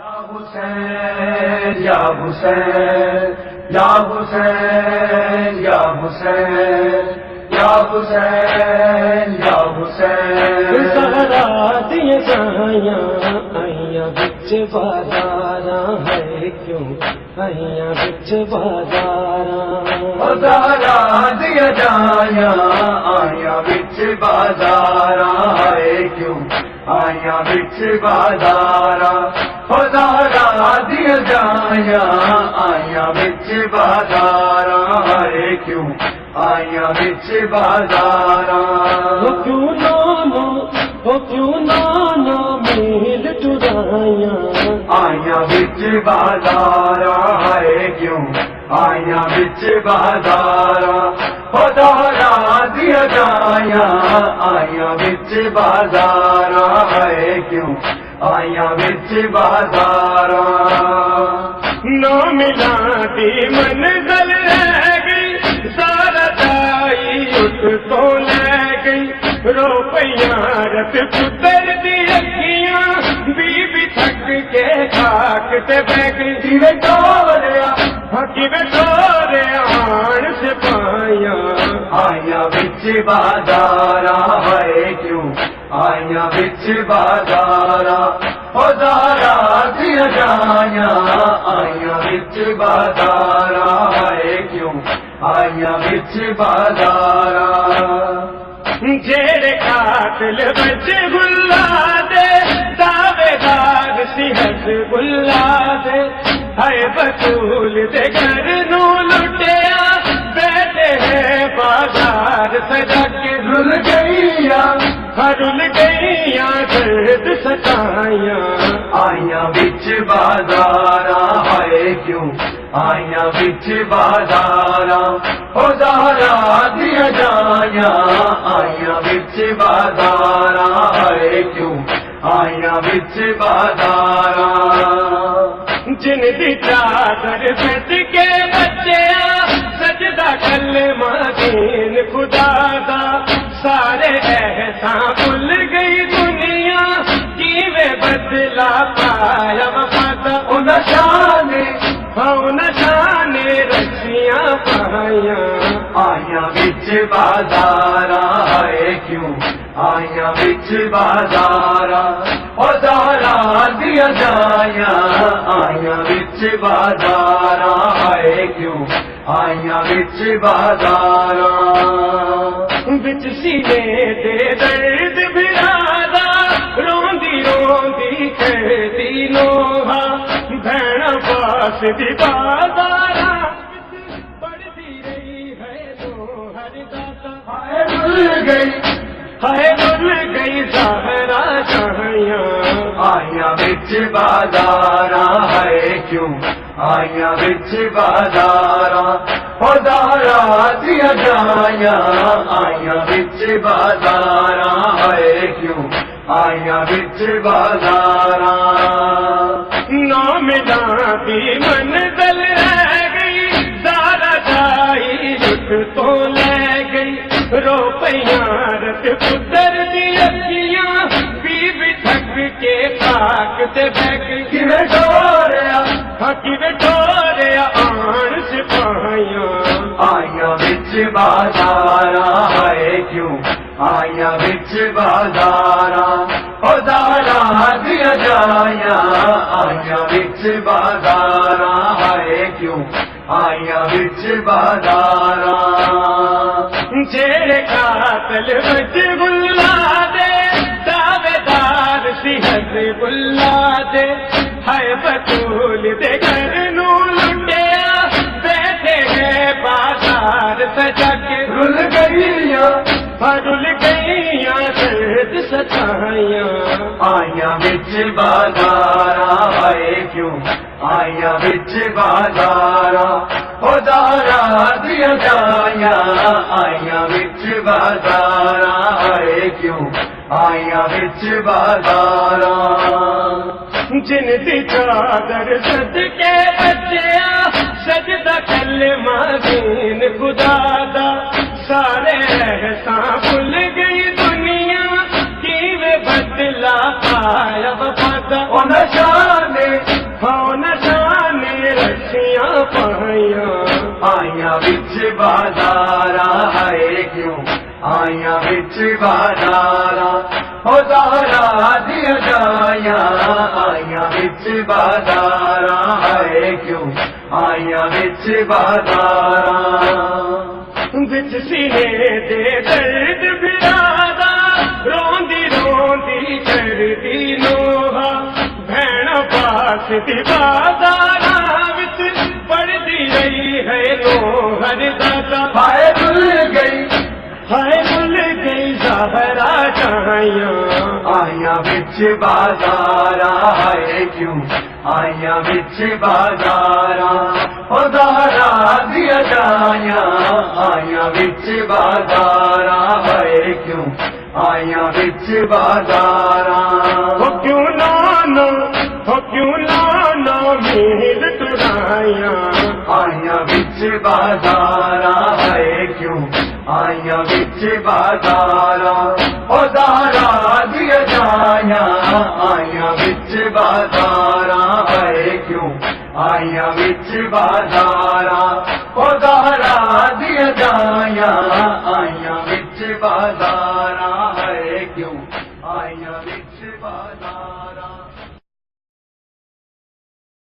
یا حسین یا حسین یا حسین یا حسین یا حسین یا حسین۔ جایا آئیا بچ بازارا ہے کیوں؟ آئیا بچ بازارا دیا جایا آیا بچ بازارا ہے کیوں؟ آیا بچ بازارا بازارا دیا جایا آیا بچ بازارا ہے کیوں؟ آیا بچ بازارا وہ کیوں نانا وہ کیوں نانا میل ٹرایا آیا بچ بازار ہے کیوں؟ آیا بچ بازار بازارا دیا جایا آیا بچ بازار ہے کیوں؟ آیا بچ بازار نو ملا دی منزل رہ گئی سارا دائی اٹھ تو لے گئی روپیہ رت پتر دی اکیاں بی بی تھک کے خاک تے بہ گئی ٹوریا ہکی بٹورے بازارا ہے کیوں؟ آیا بچ بازار بازارا دیا جایا۔ آیا بچ بازارا ہے کیوں؟ آیا بچ بازارا۔ جیڑے قاتل بچ ہرل گئیاں درد ستائیاں۔ آیا بچ بازار ہے کیوں؟ آیا بچ بازار بازارا دیا جایا آیا بچ بازار ہے کیوں؟ آیا بچ بازار جن دی چادر بچ کے بچے سجدہ کل دین خدا دا۔ احسان بھول گئی دنیا کی بدلا پایا وفادا ان شان ہوں نشانے رسیاں پایا آیا بچ بازار ہے کیوں؟ آیا بچ بازار بازارا دیا جایا آیا بچ بازار ہے کیوں؟ آیا بچ بازار۔ بچ سینے دے درد بھرادا روندی روندی کہتی نوہا بہن پاس دی بازارا پڑتی رہی ہے تو ہر داتا رل گئی۔ ہے بھول گئی سہرا چاہیاں۔ آیا بچ بازار ہے کیوں؟ آیا بچ بازار بازارا دیا جایا آیا بچ بازار ہے کیوں؟ آیا بچ بازار نو ملا دی منزل رہ گئی سارا جائی لٹ تو لے گئی۔ روپیاں رت پتر دی اکیاں بی بی تھک کے خاک تے بہ گئی۔ ڈوریا ہکی بٹورے بازار ہے کیوں آیا بچ بازار بازارا دیا جایا آیا بچ بازارا ہے کیوں آیا بچ بازار جیڑے قاتل بچ بلا بازار ہے کیوں آیا بچ بازار بازارا دیا جایا آیا بچ بازار ہے کیوں آیا بچ بازار جن دی چادر سد کے بچیا سجدہ کلمہ دین خدا دا سارے احسان بازارا ہے کیوں آیا بچ دیا جایا آیا بچ ہے کیوں آیا بچ بازارا بچ سینے دے درد چڑھتی پاس دی گئی زہرا چاہیاں آئیاں بچ بازارا ہے کیوں؟ آئیاں بچ بازارا ہو دیا جایا آئیاں بچ بازارا ہے کیوں؟ آئیاں بچ بازارا ہو کیوں لانا؟ ہو کیوں لانا؟ میل ترائیاں آئیاں بچ بازارا ہے بچ بازارا ادارا دیا جایا آئیاں بچ بازارا ہے کیوں آئیاں بچ بازارا بچ بازارا